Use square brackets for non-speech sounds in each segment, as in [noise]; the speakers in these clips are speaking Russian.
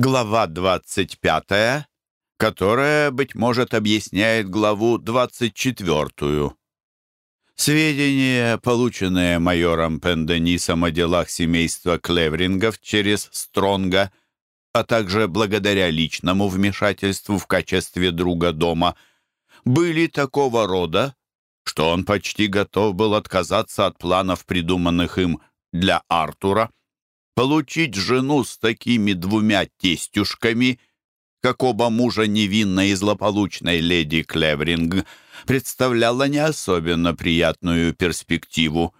Глава 25, которая, быть может, объясняет главу 24. Сведения, полученные майором Пенденисом о делах семейства Клеврингов через Стронга, а также благодаря личному вмешательству в качестве друга дома, были такого рода, что он почти готов был отказаться от планов, придуманных им для Артура. Получить жену с такими двумя тестюшками, как оба мужа невинной и злополучной леди Клевринг, представляло не особенно приятную перспективу.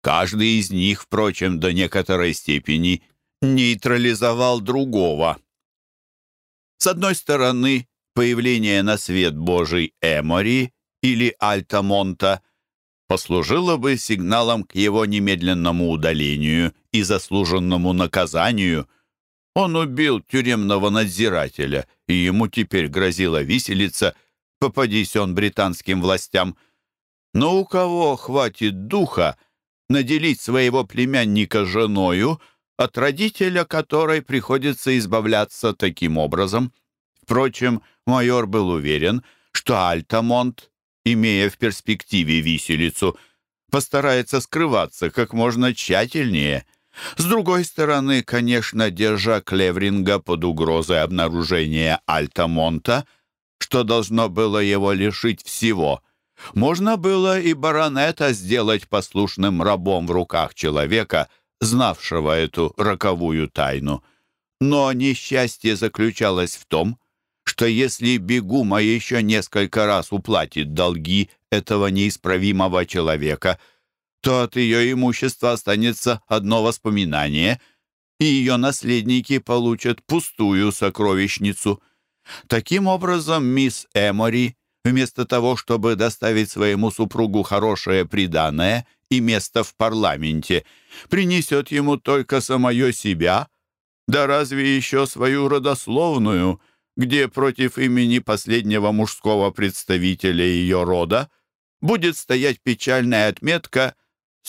Каждый из них, впрочем, до некоторой степени нейтрализовал другого. С одной стороны, появление на свет Божий Эмори или Альтамонта послужило бы сигналом к его немедленному удалению и заслуженному наказанию. Он убил тюремного надзирателя, и ему теперь грозила виселица, попадись он британским властям. Но у кого хватит духа наделить своего племянника женою, от родителя которой приходится избавляться таким образом? Впрочем, майор был уверен, что Альтамонт имея в перспективе виселицу, постарается скрываться как можно тщательнее. С другой стороны, конечно, держа Клевринга под угрозой обнаружения Альтамонта, что должно было его лишить всего, можно было и баронета сделать послушным рабом в руках человека, знавшего эту роковую тайну. Но несчастье заключалось в том, что если Бегума еще несколько раз уплатит долги этого неисправимого человека, то от ее имущества останется одно воспоминание, и ее наследники получат пустую сокровищницу. Таким образом, мисс Эмори, вместо того, чтобы доставить своему супругу хорошее приданое и место в парламенте, принесет ему только самое себя, да разве еще свою родословную — где против имени последнего мужского представителя ее рода будет стоять печальная отметка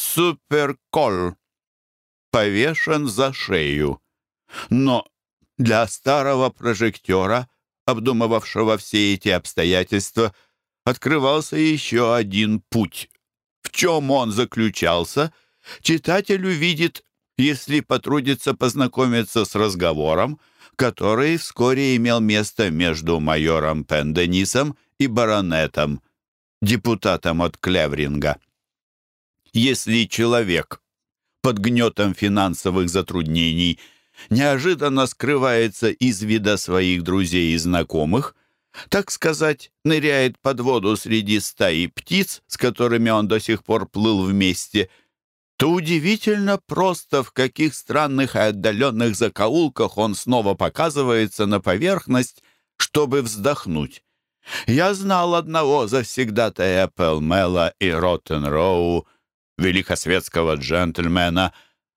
«Суперкол» — повешен за шею. Но для старого прожектора, обдумывавшего все эти обстоятельства, открывался еще один путь. В чем он заключался, читатель увидит, если потрудится познакомиться с разговором, который вскоре имел место между майором Пенденисом и баронетом, депутатом от Клевринга. Если человек под гнетом финансовых затруднений неожиданно скрывается из вида своих друзей и знакомых, так сказать, ныряет под воду среди стаи птиц, с которыми он до сих пор плыл вместе – то удивительно просто, в каких странных и отдаленных закоулках он снова показывается на поверхность, чтобы вздохнуть. Я знал одного завсегдатая Пелмела и Роттенроу, великосветского джентльмена,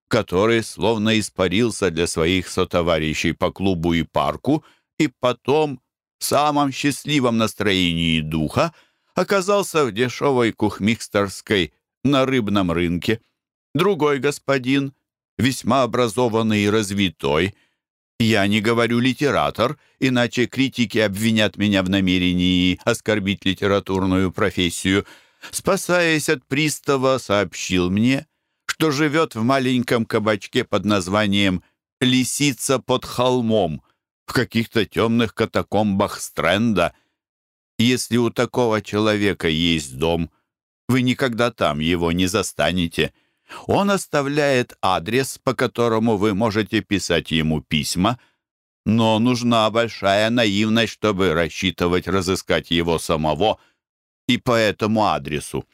который словно испарился для своих сотоварищей по клубу и парку, и потом, в самом счастливом настроении духа, оказался в дешевой кухмикстерской на рыбном рынке. Другой господин, весьма образованный и развитой, я не говорю литератор, иначе критики обвинят меня в намерении оскорбить литературную профессию, спасаясь от пристава, сообщил мне, что живет в маленьком кабачке под названием «Лисица под холмом» в каких-то темных катакомбах Стрэнда. Если у такого человека есть дом, вы никогда там его не застанете. Он оставляет адрес, по которому вы можете писать ему письма, но нужна большая наивность, чтобы рассчитывать разыскать его самого и по этому адресу.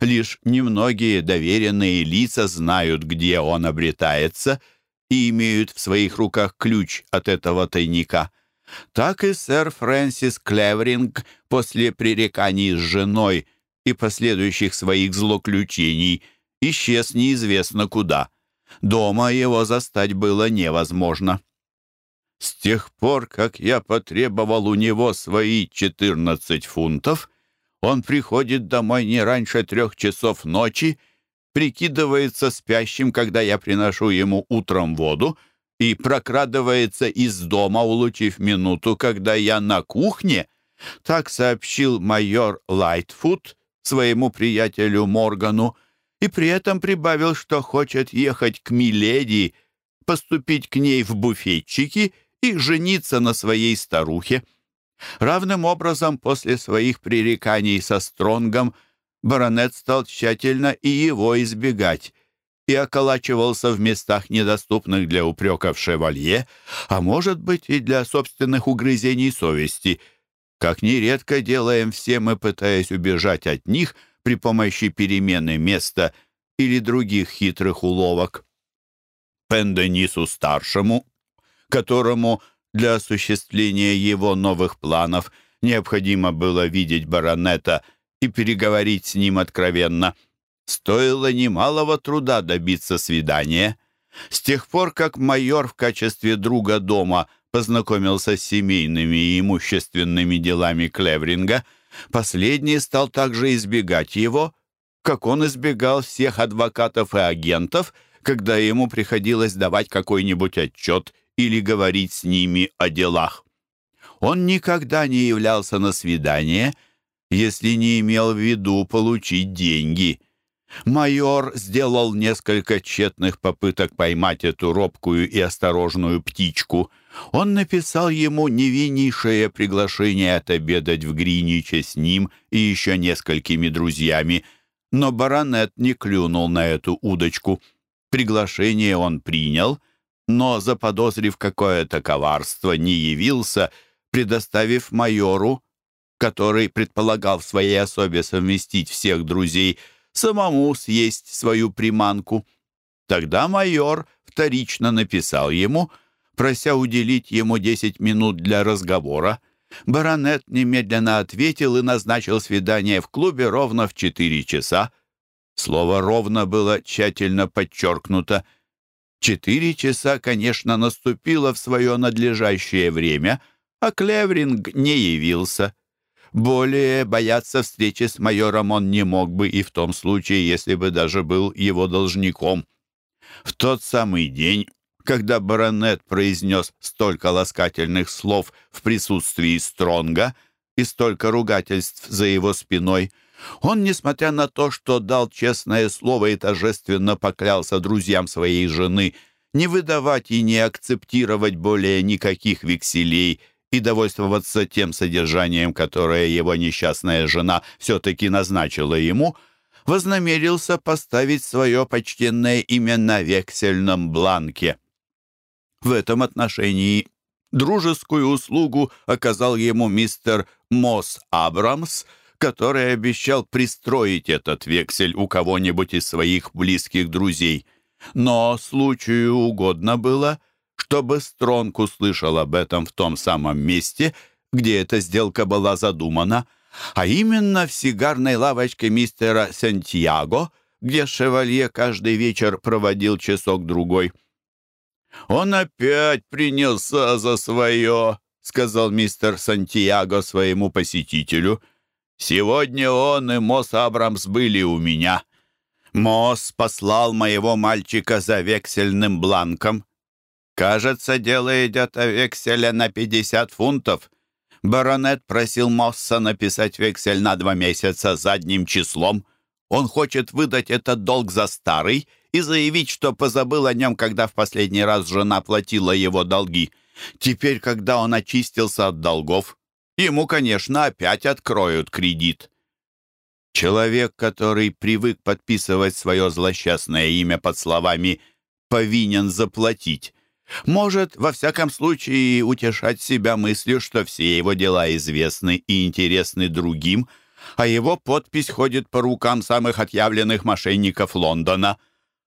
Лишь немногие доверенные лица знают, где он обретается, и имеют в своих руках ключ от этого тайника. Так и сэр Фрэнсис Клевринг после пререканий с женой и последующих своих злоключений – исчез неизвестно куда. Дома его застать было невозможно. С тех пор, как я потребовал у него свои 14 фунтов, он приходит домой не раньше трех часов ночи, прикидывается спящим, когда я приношу ему утром воду, и прокрадывается из дома, улучив минуту, когда я на кухне. Так сообщил майор Лайтфуд своему приятелю Моргану и при этом прибавил, что хочет ехать к Миледи, поступить к ней в буфетчики и жениться на своей старухе. Равным образом, после своих пререканий со Стронгом, баронет стал тщательно и его избегать, и околачивался в местах, недоступных для упреков шевалье, а может быть и для собственных угрызений совести, как нередко делаем все мы, пытаясь убежать от них при помощи перемены места или других хитрых уловок. Пенденису-старшему, которому для осуществления его новых планов необходимо было видеть баронета и переговорить с ним откровенно – Стоило немалого труда добиться свидания. С тех пор, как майор в качестве друга дома познакомился с семейными и имущественными делами Клевринга, последний стал также избегать его, как он избегал всех адвокатов и агентов, когда ему приходилось давать какой-нибудь отчет или говорить с ними о делах. Он никогда не являлся на свидание, если не имел в виду получить деньги – Майор сделал несколько тщетных попыток поймать эту робкую и осторожную птичку. Он написал ему невиннейшее приглашение отобедать в Гриниче с ним и еще несколькими друзьями, но баронет не клюнул на эту удочку. Приглашение он принял, но, заподозрив какое-то коварство, не явился, предоставив майору, который предполагал в своей особе совместить всех друзей, самому съесть свою приманку. Тогда майор вторично написал ему, прося уделить ему десять минут для разговора. Баронет немедленно ответил и назначил свидание в клубе ровно в четыре часа. Слово «ровно» было тщательно подчеркнуто. Четыре часа, конечно, наступило в свое надлежащее время, а Клевринг не явился. Более бояться встречи с майором он не мог бы и в том случае, если бы даже был его должником. В тот самый день, когда баронет произнес столько ласкательных слов в присутствии Стронга и столько ругательств за его спиной, он, несмотря на то, что дал честное слово и торжественно поклялся друзьям своей жены не выдавать и не акцептировать более никаких векселей и довольствоваться тем содержанием, которое его несчастная жена все-таки назначила ему, вознамерился поставить свое почтенное имя на вексельном бланке. В этом отношении дружескую услугу оказал ему мистер Мосс Абрамс, который обещал пристроить этот вексель у кого-нибудь из своих близких друзей. Но случаю угодно было — чтобы Стронг услышал об этом в том самом месте, где эта сделка была задумана, а именно в сигарной лавочке мистера Сантьяго, где шевалье каждый вечер проводил часок-другой. «Он опять принялся за свое», — сказал мистер Сантьяго своему посетителю. «Сегодня он и Мосс Абрамс были у меня. Мосс послал моего мальчика за вексельным бланком. «Кажется, дело идет о векселе на 50 фунтов. Баронет просил Мосса написать вексель на два месяца задним числом. Он хочет выдать этот долг за старый и заявить, что позабыл о нем, когда в последний раз жена платила его долги. Теперь, когда он очистился от долгов, ему, конечно, опять откроют кредит». Человек, который привык подписывать свое злосчастное имя под словами «повинен заплатить», может, во всяком случае, утешать себя мыслью, что все его дела известны и интересны другим, а его подпись ходит по рукам самых отъявленных мошенников Лондона.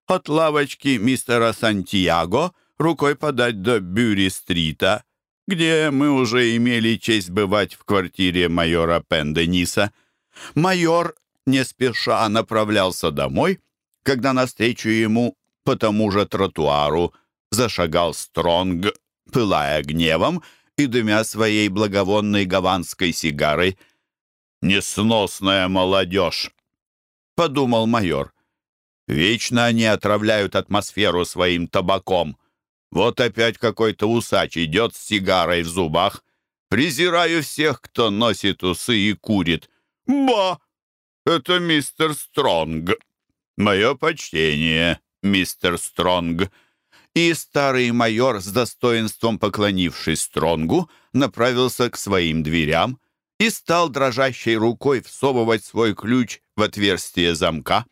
От лавочки мистера Сантьяго рукой подать до Бюри-стрита, где мы уже имели честь бывать в квартире майора Пендениса. Майор не спеша направлялся домой, когда навстречу ему по тому же тротуару зашагал Стронг, пылая гневом и дымя своей благовонной гаванской сигарой. «Несносная молодежь!» — подумал майор. «Вечно они отравляют атмосферу своим табаком. Вот опять какой-то усач идет с сигарой в зубах. Презираю всех, кто носит усы и курит. Ба! Это мистер Стронг. Мое почтение, мистер Стронг. И старый майор, с достоинством поклонившись Стронгу, направился к своим дверям и стал дрожащей рукой всовывать свой ключ в отверстие замка.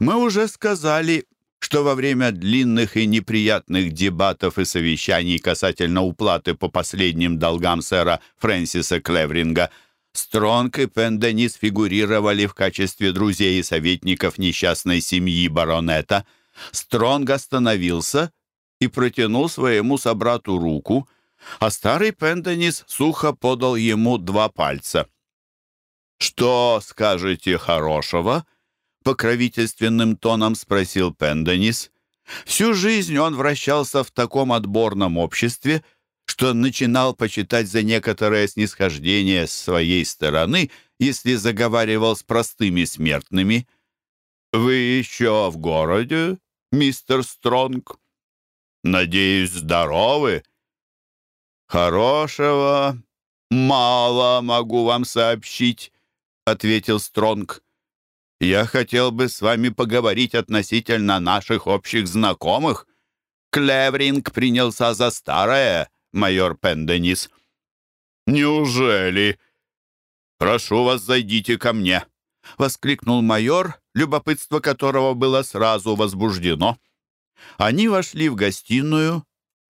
Мы уже сказали, что во время длинных и неприятных дебатов и совещаний касательно уплаты по последним долгам сэра Фрэнсиса Клевринга Стронг и Пенденис фигурировали в качестве друзей и советников несчастной семьи баронета. Стронг остановился и протянул своему собрату руку, а старый Пенденис сухо подал ему два пальца. «Что скажете хорошего?» Покровительственным тоном спросил Пенденис. Всю жизнь он вращался в таком отборном обществе, что начинал почитать за некоторое снисхождение с своей стороны, если заговаривал с простыми смертными. «Вы еще в городе, мистер Стронг? Надеюсь, здоровы?» «Хорошего мало могу вам сообщить», — ответил Стронг. Я хотел бы с вами поговорить относительно наших общих знакомых. Клевринг принялся за старое, майор Пенденис. Неужели? Прошу вас, зайдите ко мне, воскликнул майор, любопытство которого было сразу возбуждено. Они вошли в гостиную,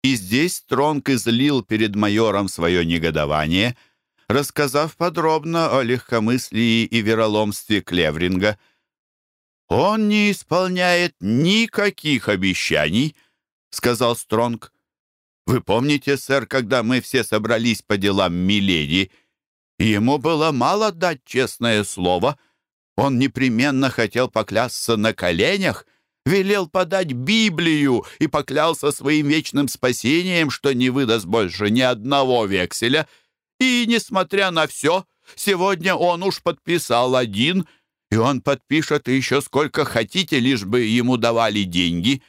и здесь Тронк излил перед майором свое негодование — рассказав подробно о легкомыслии и вероломстве Клевринга. «Он не исполняет никаких обещаний», — сказал Стронг. «Вы помните, сэр, когда мы все собрались по делам Миледи, ему было мало дать честное слово. Он непременно хотел поклясться на коленях, велел подать Библию и поклялся своим вечным спасением, что не выдаст больше ни одного векселя — и, несмотря на все, сегодня он уж подписал один, и он подпишет еще сколько хотите, лишь бы ему давали деньги.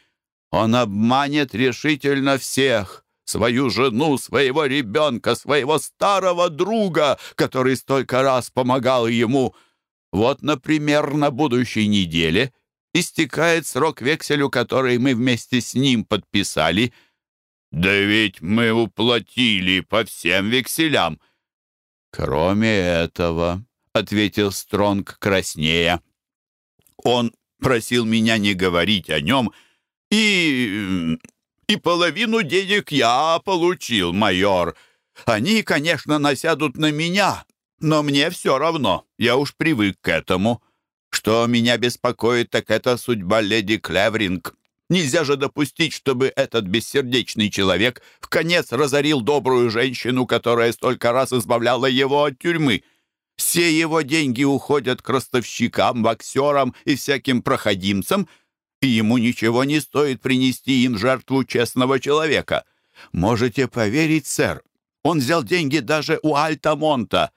Он обманет решительно всех, свою жену, своего ребенка, своего старого друга, который столько раз помогал ему. Вот, например, на будущей неделе истекает срок векселю, который мы вместе с ним подписали — «Да ведь мы уплатили по всем векселям». «Кроме этого», — ответил Стронг краснея. «Он просил меня не говорить о нем, и... и половину денег я получил, майор. Они, конечно, насядут на меня, но мне все равно, я уж привык к этому. Что меня беспокоит, так это судьба леди Клевринг. Нельзя же допустить, чтобы этот бессердечный человек в конец разорил добрую женщину, которая столько раз избавляла его от тюрьмы. Все его деньги уходят к ростовщикам, боксерам и всяким проходимцам, и ему ничего не стоит принести им жертву честного человека. Можете поверить, сэр, он взял деньги даже у Альтамонта.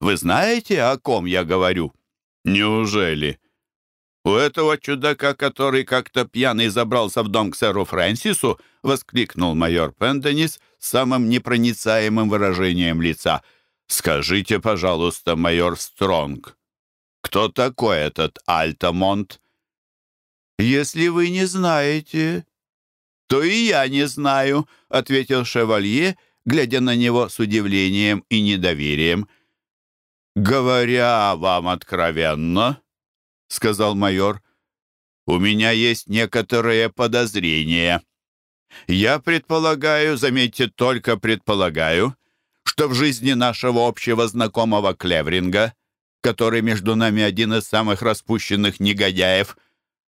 Вы знаете, о ком я говорю? Неужели? «У этого чудака, который как-то пьяный забрался в дом к сэру Фрэнсису», воскликнул майор Пенденис с самым непроницаемым выражением лица. «Скажите, пожалуйста, майор Стронг, кто такой этот Альтамонт?» «Если вы не знаете, то и я не знаю», — ответил шевалье, глядя на него с удивлением и недоверием. «Говоря вам откровенно», — сказал майор. «У меня есть некоторые подозрения. Я предполагаю, заметьте, только предполагаю, что в жизни нашего общего знакомого Клевринга, который между нами один из самых распущенных негодяев,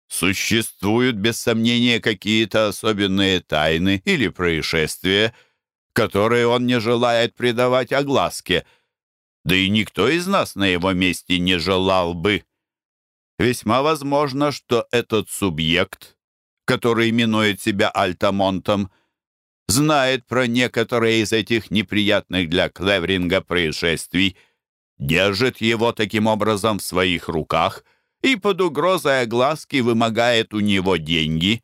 существуют без сомнения какие-то особенные тайны или происшествия, которые он не желает придавать огласке, да и никто из нас на его месте не желал бы. Весьма возможно, что этот субъект, который именует себя Альтамонтом, знает про некоторые из этих неприятных для Клевринга происшествий, держит его таким образом в своих руках и под угрозой огласки вымогает у него деньги.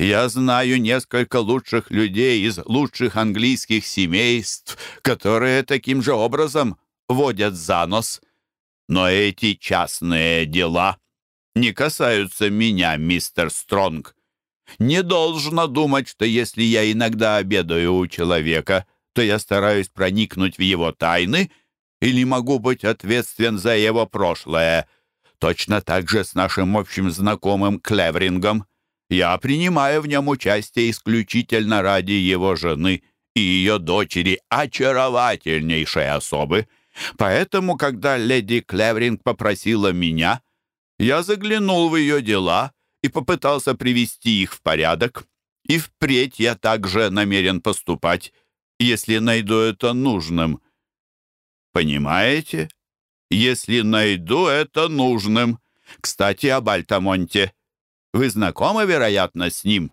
Я знаю несколько лучших людей из лучших английских семейств, которые таким же образом водят за нос. Но эти частные дела не касаются меня, мистер Стронг. Не должно думать, что если я иногда обедаю у человека, то я стараюсь проникнуть в его тайны или могу быть ответственен за его прошлое. Точно так же с нашим общим знакомым Клеврингом. Я принимаю в нем участие исключительно ради его жены и ее дочери, очаровательнейшей особы. Поэтому, когда леди Клевринг попросила меня, я заглянул в ее дела и попытался привести их в порядок. И впредь я также намерен поступать, если найду это нужным. Понимаете? Если найду это нужным. Кстати, об Альтамонте. Вы знакомы, вероятно, с ним?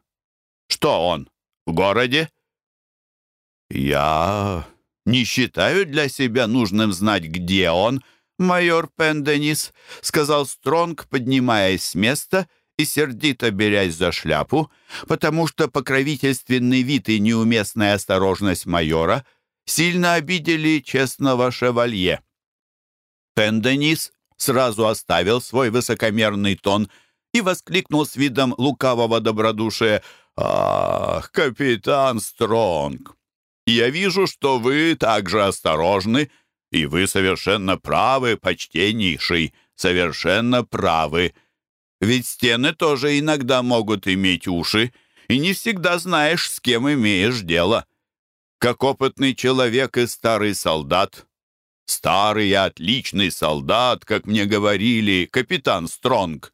Что он, в городе? Я не считаю для себя нужным знать, где он, майор Пенденис, сказал Стронг, поднимаясь с места и сердито берясь за шляпу, потому что покровительственный вид и неуместная осторожность майора сильно обидели честного шевалье. Пенденис сразу оставил свой высокомерный тон и воскликнул с видом лукавого добродушия «Ах, капитан Стронг, я вижу, что вы также осторожны, и вы совершенно правы, почтеннейший, совершенно правы». Ведь стены тоже иногда могут иметь уши, и не всегда знаешь, с кем имеешь дело. Как опытный человек и старый солдат. Старый и отличный солдат, как мне говорили, капитан Стронг.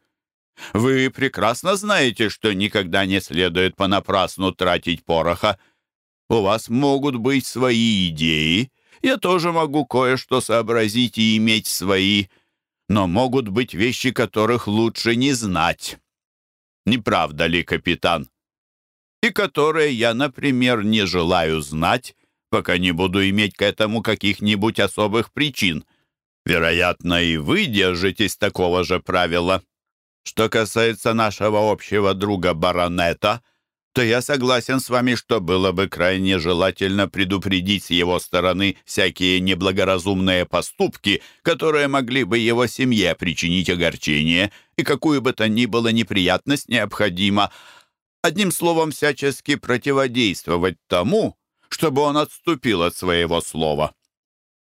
Вы прекрасно знаете, что никогда не следует понапрасну тратить пороха. У вас могут быть свои идеи. Я тоже могу кое-что сообразить и иметь свои но могут быть вещи, которых лучше не знать. Не правда ли, капитан? И которые я, например, не желаю знать, пока не буду иметь к этому каких-нибудь особых причин. Вероятно, и вы держитесь такого же правила. Что касается нашего общего друга баронета, то я согласен с вами, что было бы крайне желательно предупредить с его стороны всякие неблагоразумные поступки, которые могли бы его семье причинить огорчение, и какую бы то ни было неприятность необходимо, одним словом, всячески противодействовать тому, чтобы он отступил от своего слова.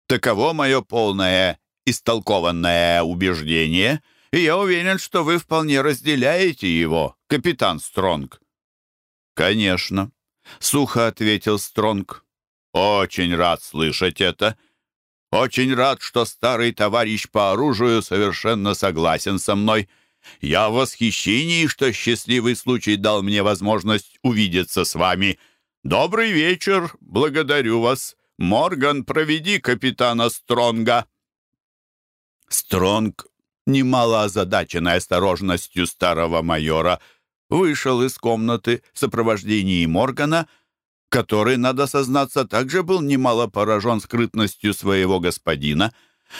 Таково мое полное истолкованное убеждение, и я уверен, что вы вполне разделяете его, капитан Стронг. «Конечно», — сухо ответил Стронг. «Очень рад слышать это. Очень рад, что старый товарищ по оружию совершенно согласен со мной. Я в восхищении, что счастливый случай дал мне возможность увидеться с вами. Добрый вечер, благодарю вас. Морган, проведи капитана Стронга». Стронг, немало озадаченной осторожностью старого майора, — вышел из комнаты в сопровождении Моргана, который, надо сознаться, также был немало поражен скрытностью своего господина.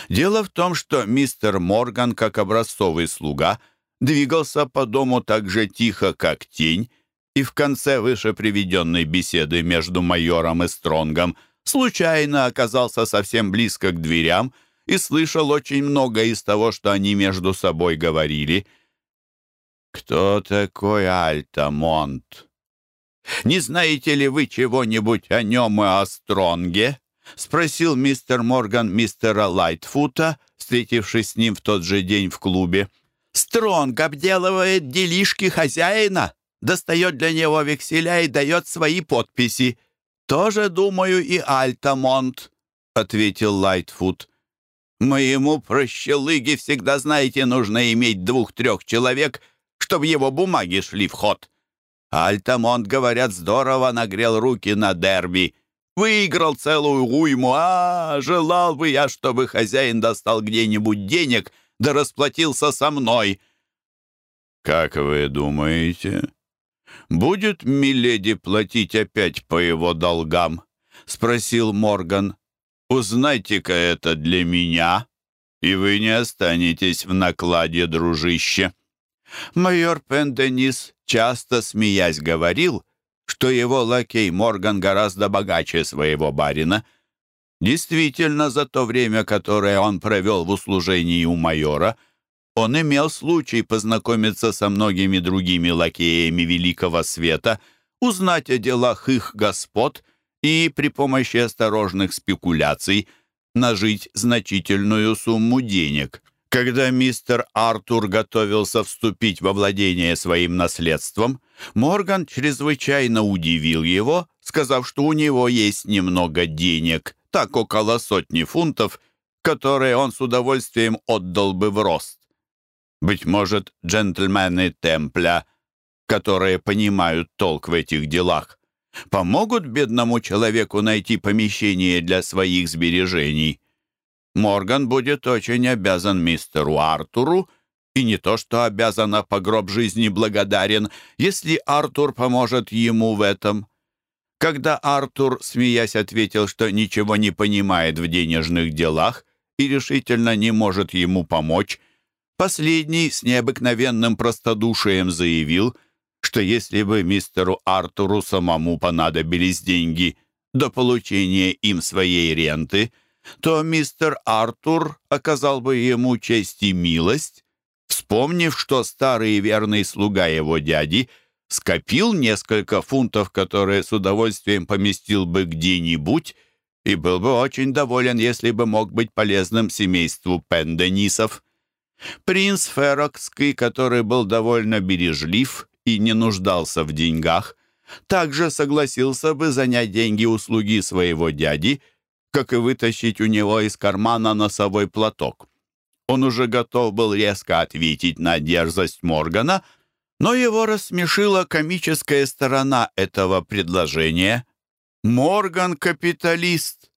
Дело в том, что мистер Морган, как образцовый слуга, двигался по дому так же тихо, как тень, и в конце выше приведенной беседы между майором и Стронгом случайно оказался совсем близко к дверям и слышал очень много из того, что они между собой говорили — «Кто такой Альтамонт? Не знаете ли вы чего-нибудь о нем и о Стронге?» — спросил мистер Морган мистера Лайтфута, встретившись с ним в тот же день в клубе. «Стронг обделывает делишки хозяина, достает для него векселя и дает свои подписи. Тоже, думаю, и Альтамонт», — ответил Лайтфут. «Моему прощелыге всегда, знаете, нужно иметь двух-трех человек — чтобы его бумаги шли в ход. Альтамонт, говорят, здорово нагрел руки на дерби. Выиграл целую уйму. А, желал бы я, чтобы хозяин достал где-нибудь денег, да расплатился со мной. Как вы думаете, будет Миледи платить опять по его долгам? Спросил Морган. Узнайте-ка это для меня, и вы не останетесь в накладе, дружище. Майор Пенденис часто, смеясь, говорил, что его лакей Морган гораздо богаче своего барина. Действительно, за то время, которое он провел в услужении у майора, он имел случай познакомиться со многими другими лакеями Великого Света, узнать о делах их господ и при помощи осторожных спекуляций нажить значительную сумму денег. Когда мистер Артур готовился вступить во владение своим наследством, Морган чрезвычайно удивил его, сказав, что у него есть немного денег, так около сотни фунтов, которые он с удовольствием отдал бы в рост. Быть может, джентльмены Темпля, которые понимают толк в этих делах, помогут бедному человеку найти помещение для своих сбережений. Морган будет очень обязан мистеру Артуру, и не то что обязан, а по гроб жизни благодарен, если Артур поможет ему в этом. Когда Артур, смеясь, ответил, что ничего не понимает в денежных делах и решительно не может ему помочь, последний с необыкновенным простодушием заявил, что если бы мистеру Артуру самому понадобились деньги до получения им своей ренты — то мистер Артур оказал бы ему честь и милость, вспомнив, что старый верный слуга его дяди скопил несколько фунтов, которые с удовольствием поместил бы где-нибудь, и был бы очень доволен, если бы мог быть полезным семейству Пенденисов. Принц Ферокский, который был довольно бережлив и не нуждался в деньгах, также согласился бы занять деньги услуги своего дяди — как и вытащить у него из кармана носовой платок. Он уже готов был резко ответить на дерзость Моргана, но его рассмешила комическая сторона этого предложения. Морган — капиталист.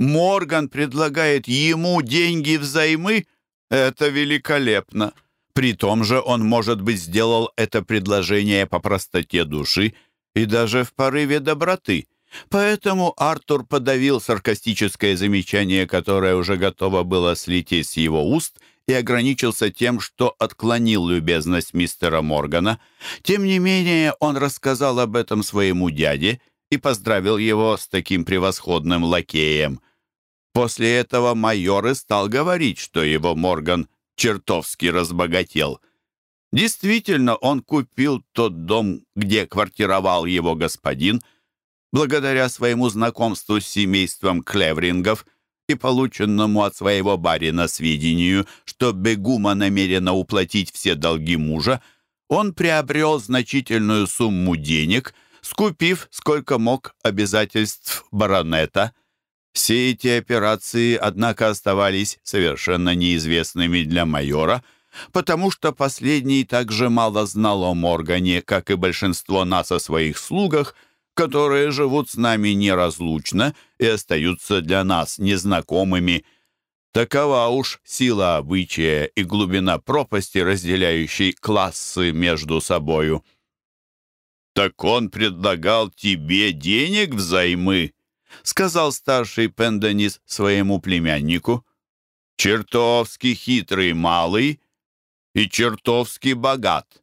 Морган предлагает ему деньги взаймы. Это великолепно. При том же он, может быть, сделал это предложение по простоте души и даже в порыве доброты — Поэтому Артур подавил саркастическое замечание, которое уже готово было слететь с его уст, и ограничился тем, что отклонил любезность мистера Моргана. Тем не менее, он рассказал об этом своему дяде и поздравил его с таким превосходным лакеем. После этого майор и стал говорить, что его Морган чертовски разбогател. Действительно, он купил тот дом, где квартировал его господин — благодаря своему знакомству с семейством Клеврингов и полученному от своего барина сведению, что Бегума намерена уплатить все долги мужа, он приобрел значительную сумму денег, скупив сколько мог обязательств баронета. Все эти операции, однако, оставались совершенно неизвестными для майора, потому что последний также мало знал о Моргане, как и большинство нас о своих слугах – которые живут с нами неразлучно и остаются для нас незнакомыми. Такова уж сила обычая и глубина пропасти, разделяющей классы между собою. «Так он предлагал тебе денег взаймы?» — сказал старший Пенденис своему племяннику. «Чертовски хитрый малый и чертовски богат.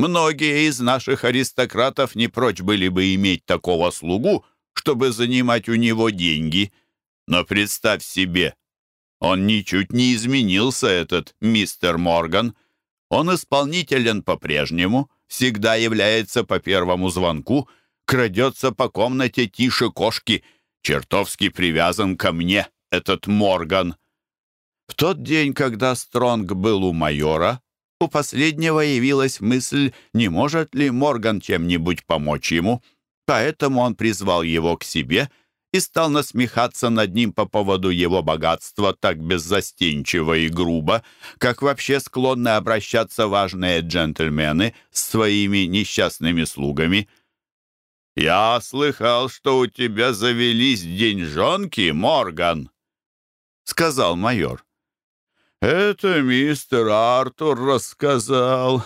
Многие из наших аристократов не прочь были бы иметь такого слугу, чтобы занимать у него деньги. Но представь себе, он ничуть не изменился, этот мистер Морган. Он исполнителен по-прежнему, всегда является по первому звонку, крадется по комнате тише кошки, чертовски привязан ко мне, этот Морган. В тот день, когда Стронг был у майора, у последнего явилась мысль, не может ли Морган чем-нибудь помочь ему. Поэтому он призвал его к себе и стал насмехаться над ним по поводу его богатства так беззастенчиво и грубо, как вообще склонны обращаться важные джентльмены с своими несчастными слугами. «Я слыхал, что у тебя завелись деньжонки, Морган», — сказал майор. «Это мистер Артур рассказал.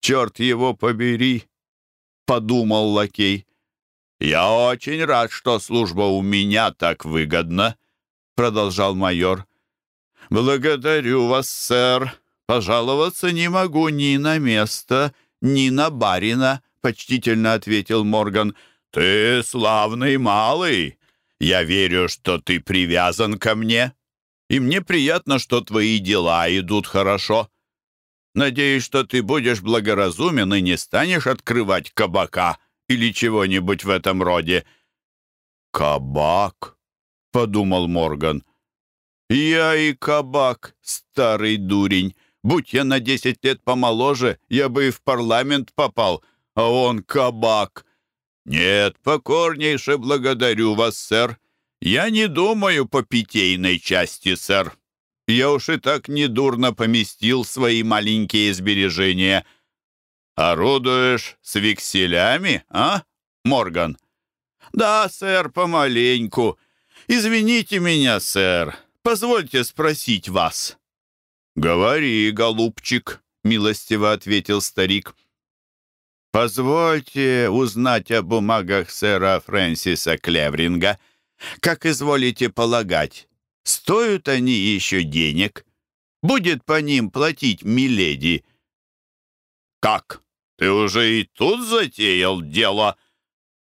Черт его побери!» — подумал лакей. «Я очень рад, что служба у меня так выгодна», — продолжал майор. «Благодарю вас, сэр. Пожаловаться не могу ни на место, ни на барина», — почтительно ответил Морган. «Ты славный малый. Я верю, что ты привязан ко мне, и мне приятно, что твои дела идут хорошо. Надеюсь, что ты будешь благоразумен и не станешь открывать кабака или чего-нибудь в этом роде». «Кабак», — подумал Морган. «Я и кабак, старый дурень. Будь я на десять лет помоложе, я бы и в парламент попал, а он кабак. Нет, покорнейше благодарю вас, сэр. Я не думаю по питейной части, сэр. Я уж и так недурно поместил свои маленькие сбережения. Орудуешь с векселями, а, Морган?» «Да, сэр, помаленьку. Извините меня, сэр. Позвольте спросить вас». «Говори, голубчик», — милостиво ответил старик. «Позвольте узнать о бумагах сэра Фрэнсиса Клевринга. Как изволите полагать, стоят они еще денег? Будет по ним платить миледи?» «Как? Ты уже и тут затеял дело?»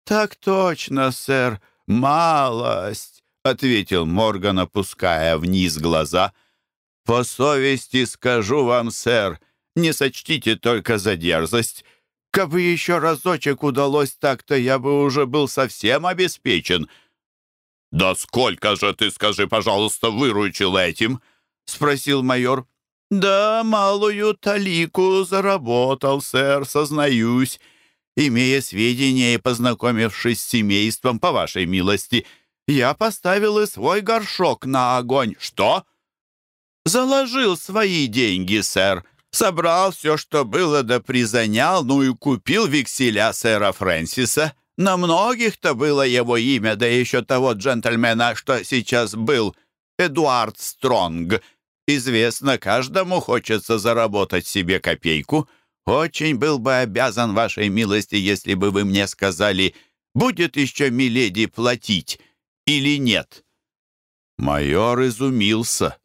«Так точно, сэр, малость», — ответил Морган, опуская вниз глаза. «По совести скажу вам, сэр, не сочтите только за дерзость. Кабы еще разочек удалось так-то, я бы уже был совсем обеспечен». «Да сколько же ты, скажи, пожалуйста, выручил этим?» — спросил майор. «Да малую талику заработал, сэр, сознаюсь» имея сведения и познакомившись с семейством, по вашей милости, я поставил и свой горшок на огонь. Что? Заложил свои деньги, сэр. Собрал все, что было, да призанял, ну и купил векселя сэра Фрэнсиса. На многих-то было его имя, да еще того джентльмена, что сейчас был, Эдуард Стронг. Известно, каждому хочется заработать себе копейку — очень был бы обязан вашей милости, если бы вы мне сказали, будет еще миледи платить или нет». Майор изумился.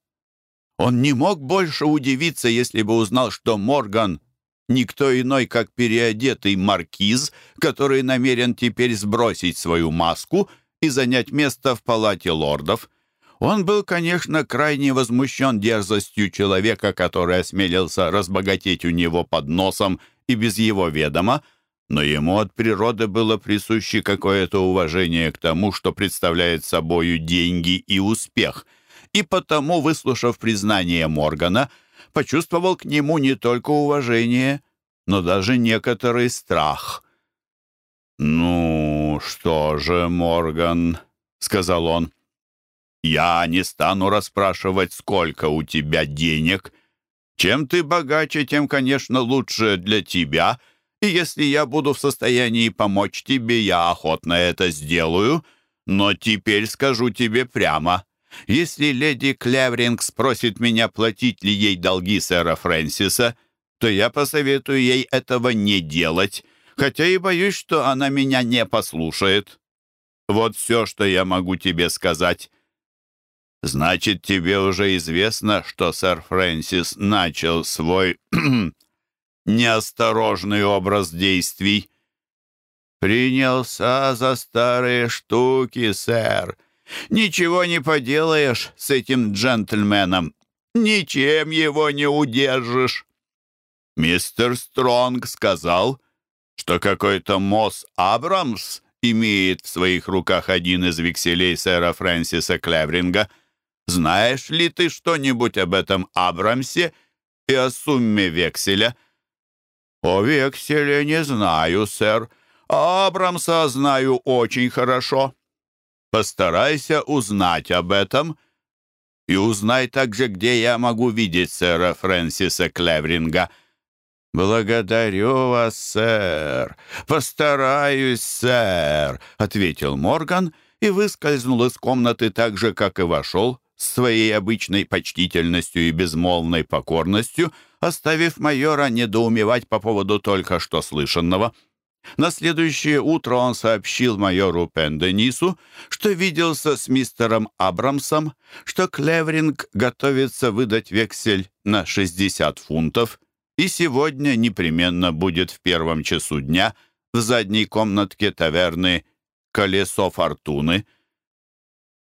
Он не мог больше удивиться, если бы узнал, что Морган никто иной, как переодетый маркиз, который намерен теперь сбросить свою маску и занять место в палате лордов. Он был, конечно, крайне возмущен дерзостью человека, который осмелился разбогатеть у него под носом и без его ведома, но ему от природы было присуще какое-то уважение к тому, что представляет собою деньги и успех, и потому, выслушав признание Моргана, почувствовал к нему не только уважение, но даже некоторый страх. «Ну, что же, Морган», — сказал он, — я не стану расспрашивать, сколько у тебя денег. Чем ты богаче, тем, конечно, лучше для тебя. И если я буду в состоянии помочь тебе, я охотно это сделаю. Но теперь скажу тебе прямо. Если леди Клевринг спросит меня, платить ли ей долги сэра Фрэнсиса, то я посоветую ей этого не делать, хотя и боюсь, что она меня не послушает. Вот все, что я могу тебе сказать. Значит, тебе уже известно, что сэр Фрэнсис начал свой [clears throat] неосторожный образ действий. Принялся за старые штуки, сэр. Ничего не поделаешь с этим джентльменом. Ничем его не удержишь. Мистер Стронг сказал, что какой-то Мосс Абрамс имеет в своих руках один из векселей сэра Фрэнсиса Клевринга — знаешь ли ты что-нибудь об этом Абрамсе и о сумме векселя?» «О векселе не знаю, сэр. А Абрамса знаю очень хорошо. Постарайся узнать об этом. И узнай также, где я могу видеть сэра Фрэнсиса Клевринга». «Благодарю вас, сэр. Постараюсь, сэр», — ответил Морган и выскользнул из комнаты так же, как и вошел, своей обычной почтительностью и безмолвной покорностью, оставив майора недоумевать по поводу только что слышанного. На следующее утро он сообщил майору Пенденису, что виделся с мистером Абрамсом, что Клевринг готовится выдать вексель на 60 фунтов и сегодня непременно будет в первом часу дня в задней комнатке таверны «Колесо фортуны».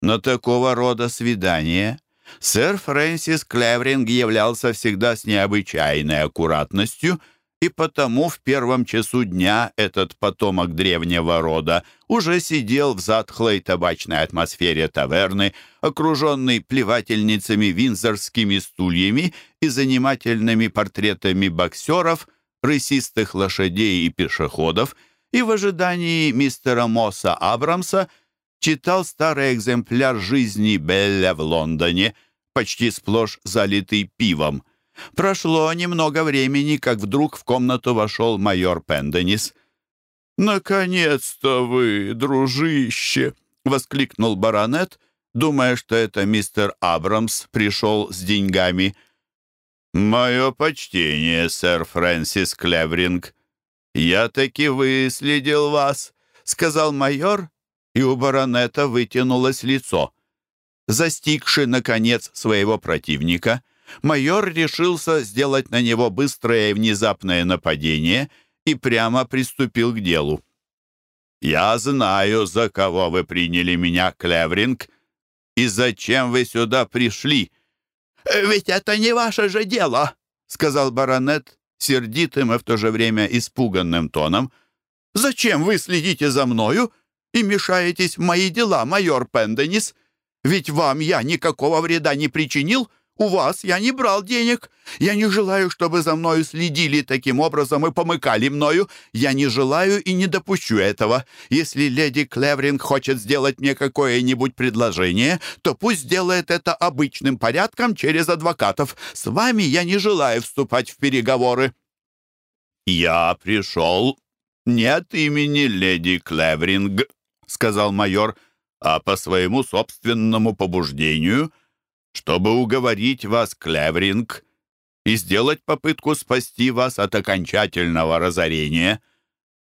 На такого рода свидание сэр Фрэнсис Клевринг являлся всегда с необычайной аккуратностью — и потому в первом часу дня этот потомок древнего рода уже сидел в затхлой табачной атмосфере таверны, окруженный плевательницами, винзорскими стульями и занимательными портретами боксеров, рысистых лошадей и пешеходов, и в ожидании мистера Мосса Абрамса читал старый экземпляр жизни Белля в Лондоне, почти сплошь залитый пивом. Прошло немного времени, как вдруг в комнату вошел майор Пенденис. «Наконец-то вы, дружище!» — воскликнул баронет, думая, что это мистер Абрамс пришел с деньгами. «Мое почтение, сэр Фрэнсис Клевринг. Я таки выследил вас», — сказал майор, и у баронета вытянулось лицо. Застигши, наконец, своего противника — майор решился сделать на него быстрое и внезапное нападение и прямо приступил к делу. «Я знаю, за кого вы приняли меня, Клевринг, и зачем вы сюда пришли». «Ведь это не ваше же дело», — сказал баронет сердитым и в то же время испуганным тоном. «Зачем вы следите за мною и мешаетесь в мои дела, майор Пенденис? Ведь вам я никакого вреда не причинил, у вас я не брал денег. Я не желаю, чтобы за мною следили таким образом и помыкали мною. Я не желаю и не допущу этого. Если леди Клевринг хочет сделать мне какое-нибудь предложение, то пусть сделает это обычным порядком через адвокатов. С вами я не желаю вступать в переговоры». «Я пришел не от имени леди Клевринг», — сказал майор, «а по своему собственному побуждению» чтобы уговорить вас, Клевринг, и сделать попытку спасти вас от окончательного разорения.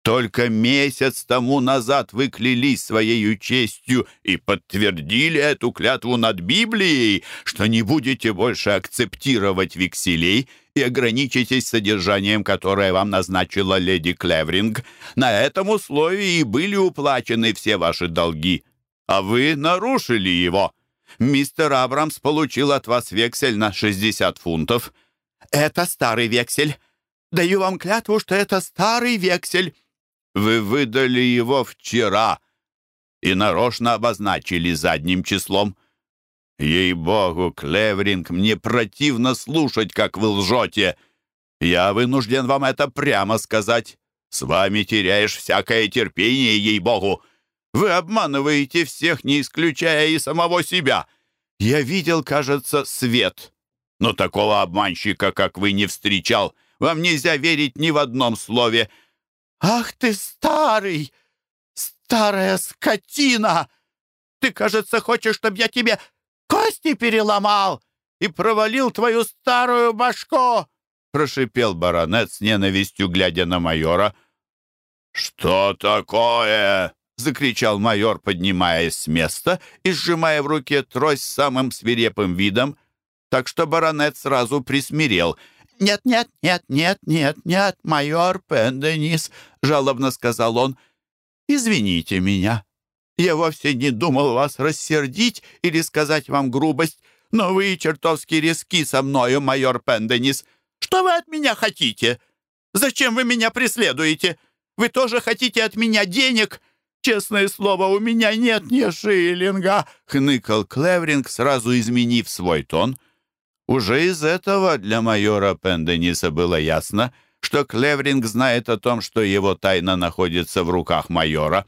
Только месяц тому назад вы клялись своей честью и подтвердили эту клятву над Библией, что не будете больше акцептировать векселей и ограничитесь содержанием, которое вам назначила леди Клевринг. На этом условии и были уплачены все ваши долги, а вы нарушили его». Мистер Абрамс получил от вас вексель на 60 фунтов». «Это старый вексель. Даю вам клятву, что это старый вексель». «Вы выдали его вчера и нарочно обозначили задним числом». «Ей-богу, Клевринг, мне противно слушать, как вы лжете. Я вынужден вам это прямо сказать. С вами теряешь всякое терпение, ей-богу. Вы обманываете всех, не исключая и самого себя. Я видел, кажется, свет. Но такого обманщика, как вы, не встречал. Вам нельзя верить ни в одном слове. Ах ты старый, старая скотина! Ты, кажется, хочешь, чтобы я тебе кости переломал и провалил твою старую башку!» Прошипел баронет с ненавистью, глядя на майора. «Что такое?» — закричал майор, поднимаясь с места и сжимая в руке трость самым свирепым видом, так что баронет сразу присмирел. «Нет, нет, нет, нет, нет, нет, майор Пенденис», — жалобно сказал он, — «извините меня. Я вовсе не думал вас рассердить или сказать вам грубость, но вы чертовски резки со мною, майор Пенденис. Что вы от меня хотите? Зачем вы меня преследуете? Вы тоже хотите от меня денег?» Честное слово, у меня нет ни шиллинга!» — хныкал Клевринг, сразу изменив свой тон. Уже из этого для майора Пендениса было ясно, что Клевринг знает о том, что его тайна находится в руках майора.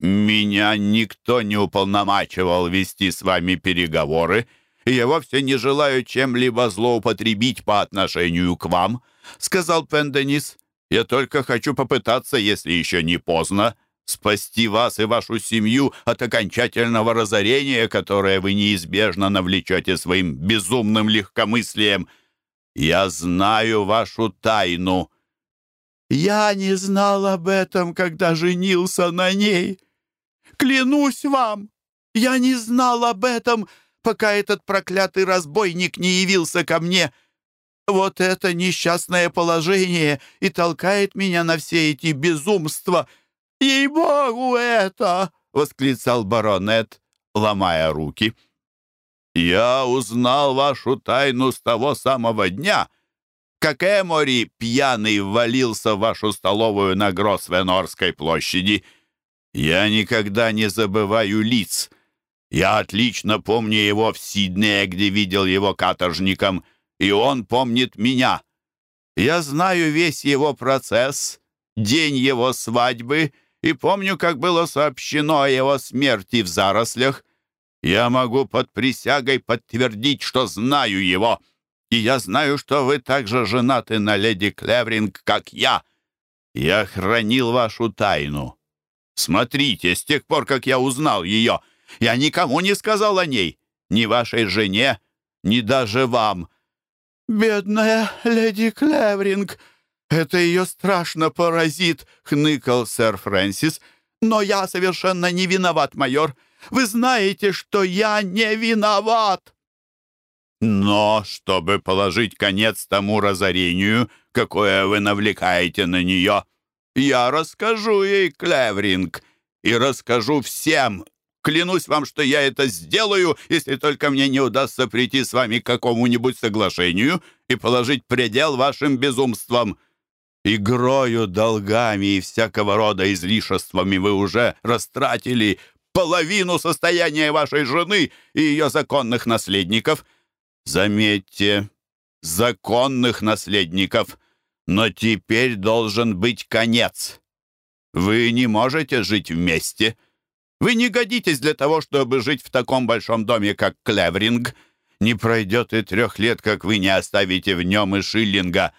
«Меня никто не уполномачивал вести с вами переговоры, и я вовсе не желаю чем-либо злоупотребить по отношению к вам», — сказал Пенденис. «Я только хочу попытаться, если еще не поздно, спасти вас и вашу семью от окончательного разорения, которое вы неизбежно навлечете своим безумным легкомыслием. Я знаю вашу тайну». «Я не знал об этом, когда женился на ней. Клянусь вам, я не знал об этом, пока этот проклятый разбойник не явился ко мне. вот это несчастное положение и толкает меня на все эти безумства. Ей-богу, это!» — восклицал баронет, ломая руки. «Я узнал вашу тайну с того самого дня, как Эмори пьяный ввалился в вашу столовую на Гросвенорской площади. Я никогда не забываю лиц. Я отлично помню его в Сиднее, где видел его каторжником, и он помнит меня. Я знаю весь его процесс, день его свадьбы, и помню, как было сообщено о его смерти в зарослях. Я могу под присягой подтвердить, что знаю его, и я знаю, что вы также женаты на леди Клевринг, как я. Я хранил вашу тайну. Смотрите, с тех пор, как я узнал ее, я никому не сказал о ней, ни вашей жене, ни даже вам. «Бедная леди Клевринг! Это ее страшно поразит!» — хныкал сэр Фрэнсис. «Но я совершенно не виноват, майор. Вы знаете, что я не виноват!» «Но, чтобы положить конец тому разорению, какое вы навлекаете на нее, я расскажу ей, Клевринг, и расскажу всем, Клянусь вам, что я это сделаю, если только мне не удастся прийти с вами к какому-нибудь соглашению и положить предел вашим безумствам. Игрою, долгами и всякого рода излишествами вы уже растратили половину состояния вашей жены и ее законных наследников. Заметьте, законных наследников. Но теперь должен быть конец. Вы не можете жить вместе. Вы не годитесь для того, чтобы жить в таком большом доме, как Клевринг. Не пройдет и трех лет, как вы не оставите в нем и шиллинга.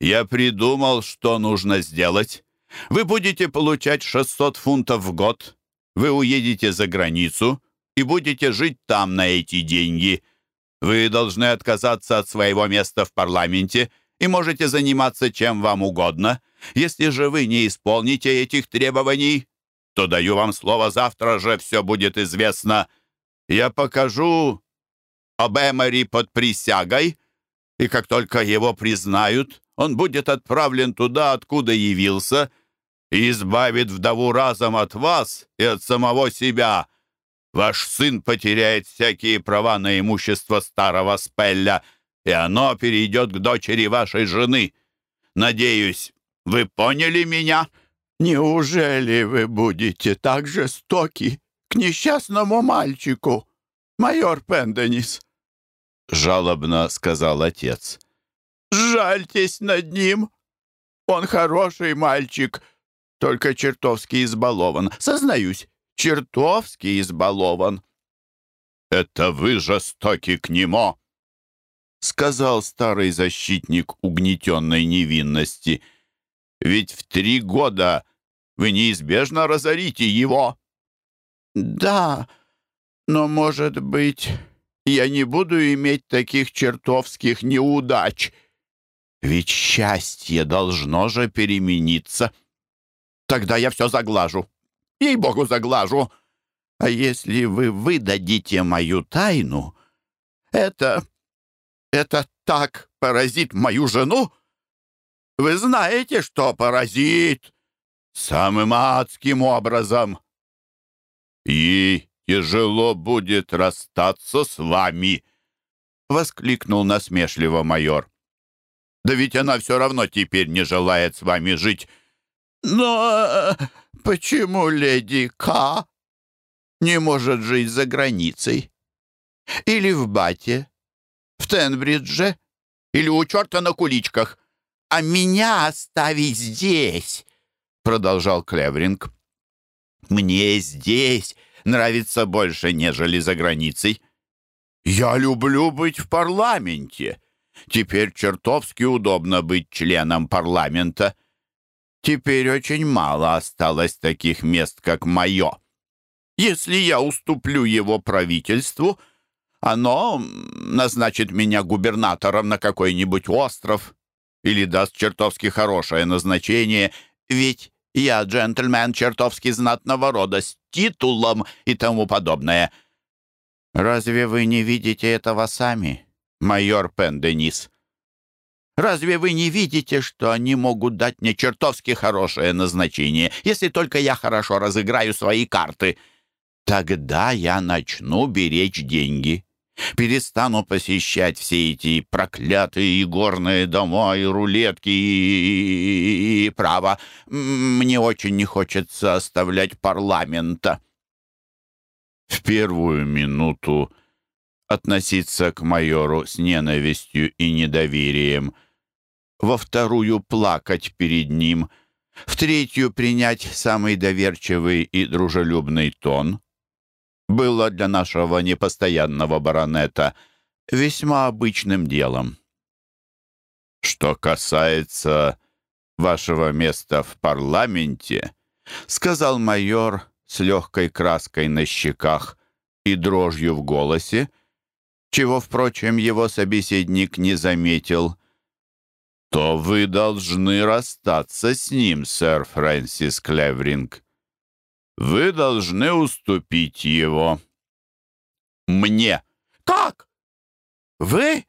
Я придумал, что нужно сделать. Вы будете получать 600 фунтов в год. Вы уедете за границу и будете жить там на эти деньги. Вы должны отказаться от своего места в парламенте и можете заниматься чем вам угодно. Если же вы не исполните этих требований, то даю вам слово, завтра же все будет известно. Я покажу об Эмори под присягой, и как только его признают, он будет отправлен туда, откуда явился, и избавит вдову разом от вас и от самого себя. Ваш сын потеряет всякие права на имущество старого Спелля, и оно перейдет к дочери вашей жены. Надеюсь, вы поняли меня?» «Неужели вы будете так жестоки к несчастному мальчику, майор Пенденис?» Жалобно сказал отец. «Жальтесь над ним. Он хороший мальчик, только чертовски избалован. Сознаюсь, чертовски избалован». «Это вы жестоки к нему!» — сказал старый защитник угнетенной невинности. «Ведь в три года вы неизбежно разорите его». «Да, но, может быть, я не буду иметь таких чертовских неудач. Ведь счастье должно же перемениться. Тогда я все заглажу. Ей-богу, заглажу. А если вы выдадите мою тайну, это... это так поразит мою жену? Вы знаете, что поразит?» самым адским образом. И тяжело будет расстаться с вами, — воскликнул насмешливо майор. Да ведь она все равно теперь не желает с вами жить. Но почему леди К не может жить за границей? Или в Бате, в Тенбридже, или у черта на куличках? А меня оставить здесь? продолжал Клевринг. «Мне здесь нравится больше, нежели за границей. Я люблю быть в парламенте. Теперь чертовски удобно быть членом парламента. Теперь очень мало осталось таких мест, как мое. Если я уступлю его правительству, оно назначит меня губернатором на какой-нибудь остров или даст чертовски хорошее назначение, ведь я джентльмен чертовски знатного рода с титулом и тому подобное. Разве вы не видите этого сами, майор Пенденис? Разве вы не видите, что они могут дать мне чертовски хорошее назначение, если только я хорошо разыграю свои карты? Тогда я начну беречь деньги. Перестану посещать все эти проклятые игорные дома и рулетки и, и, и право. Мне очень не хочется оставлять парламента. В первую минуту относиться к майору с ненавистью и недоверием, во вторую плакать перед ним, в третью принять самый доверчивый и дружелюбный тон, было для нашего непостоянного баронета весьма обычным делом. Что касается вашего места в парламенте, сказал майор с легкой краской на щеках и дрожью в голосе, чего, впрочем, его собеседник не заметил, то вы должны расстаться с ним, сэр Фрэнсис Клевринг. Вы должны уступить его. Мне. Как? Вы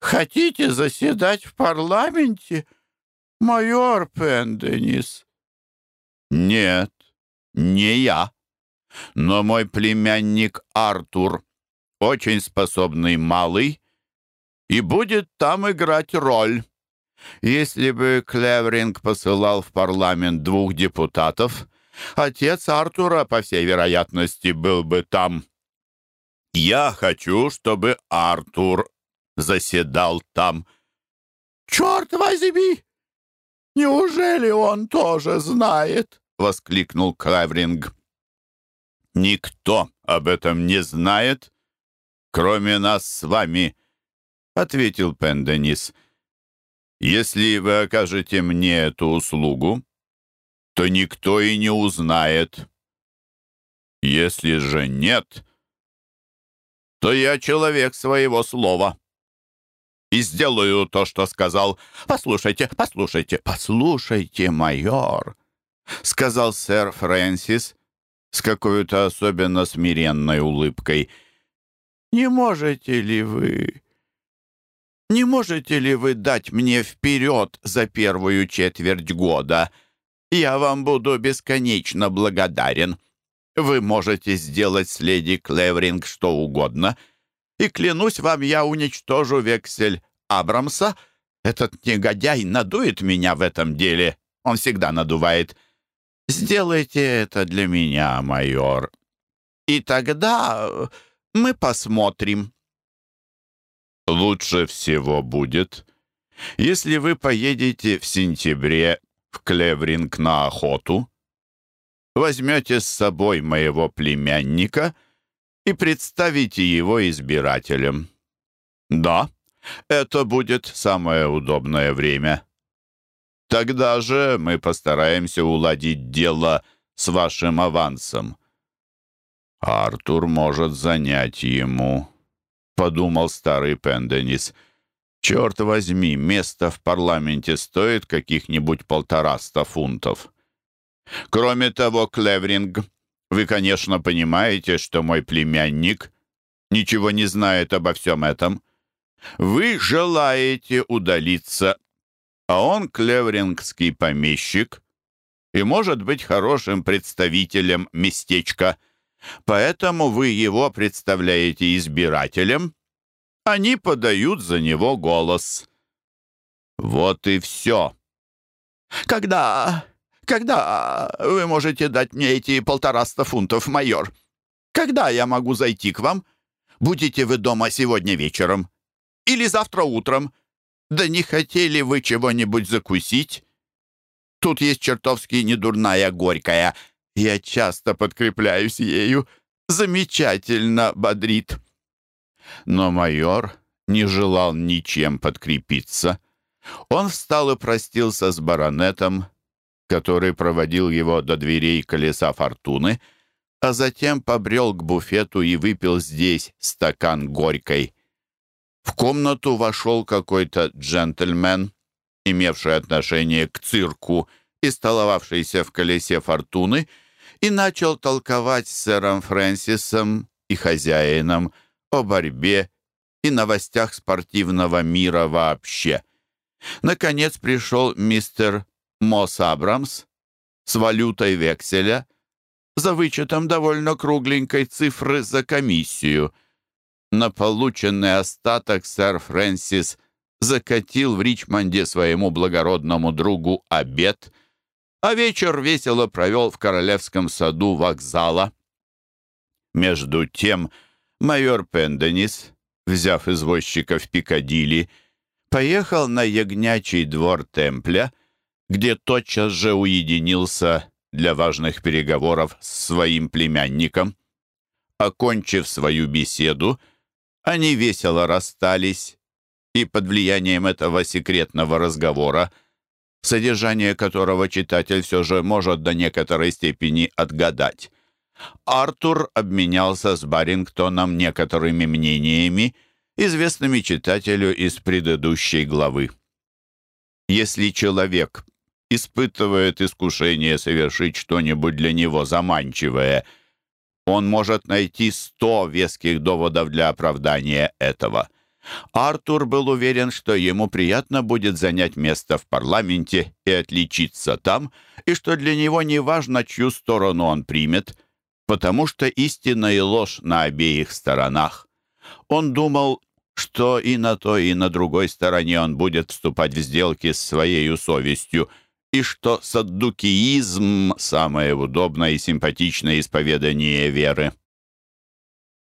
хотите заседать в парламенте, майор Пенденис? Нет, не я, но мой племянник Артур, очень способный малый, и будет там играть роль. Если бы Клевринг посылал в парламент двух депутатов, отец Артура, по всей вероятности, был бы там. Я хочу, чтобы Артур заседал там. «Черт возьми! Неужели он тоже знает?» — воскликнул Клевринг. «Никто об этом не знает, кроме нас с вами», — ответил Пенденис. «Если вы окажете мне эту услугу, то никто и не узнает. Если же нет, то я человек своего слова» и сделаю то, что сказал. Послушайте, послушайте, послушайте, майор, сказал сэр Фрэнсис с какой-то особенно смиренной улыбкой. Не можете ли вы... Не можете ли вы дать мне вперед за первую четверть года? Я вам буду бесконечно благодарен. Вы можете сделать с леди Клевринг что угодно, и, клянусь вам, я уничтожу вексель Абрамса. Этот негодяй надует меня в этом деле. Он всегда надувает. Сделайте это для меня, майор. И тогда мы посмотрим. Лучше всего будет, если вы поедете в сентябре в Клевринг на охоту, возьмете с собой моего племянника и представите его избирателем. Да, это будет самое удобное время. Тогда же мы постараемся уладить дело с вашим авансом. Артур может занять ему, — подумал старый Пенденис, — Черт возьми, место в парламенте стоит каких-нибудь полтораста фунтов. Кроме того, Клевринг, вы, конечно, понимаете, что мой племянник ничего не знает обо всем этом. Вы желаете удалиться, а он клеврингский помещик и может быть хорошим представителем местечка. Поэтому вы его представляете избирателем, они подают за него голос. Вот и все. «Когда... когда вы можете дать мне эти полтораста фунтов, майор? Когда я могу зайти к вам? Будете вы дома сегодня вечером? Или завтра утром? Да не хотели вы чего-нибудь закусить? Тут есть чертовски недурная горькая. Я часто подкрепляюсь ею. Замечательно бодрит». Но майор не желал ничем подкрепиться. Он встал и простился с баронетом, который проводил его до дверей колеса фортуны, а затем побрел к буфету и выпил здесь стакан горькой. В комнату вошел какой-то джентльмен, имевший отношение к цирку и столовавшийся в колесе фортуны, и начал толковать с сэром Фрэнсисом и хозяином о борьбе и новостях спортивного мира вообще. Наконец пришел мистер Мосс Абрамс с валютой векселя за вычетом довольно кругленькой цифры за комиссию. На полученный остаток сэр Фрэнсис закатил в Ричмонде своему благородному другу обед, а вечер весело провел в Королевском саду вокзала. Между тем майор Пенденис, взяв извозчика в Пикадилли, поехал на ягнячий двор Темпля, где тотчас же уединился для важных переговоров с своим племянником. Окончив свою беседу, они весело расстались, и под влиянием этого секретного разговора, содержание которого читатель все же может до некоторой степени отгадать, Артур обменялся с Барингтоном некоторыми мнениями, известными читателю из предыдущей главы. Если человек испытывает искушение совершить что-нибудь для него заманчивое, он может найти сто веских доводов для оправдания этого. Артур был уверен, что ему приятно будет занять место в парламенте и отличиться там, и что для него не важно, чью сторону он примет, потому что истина и ложь на обеих сторонах. Он думал, что и на той, и на другой стороне он будет вступать в сделки с своей совестью, и что саддукиизм — самое удобное и симпатичное исповедание веры.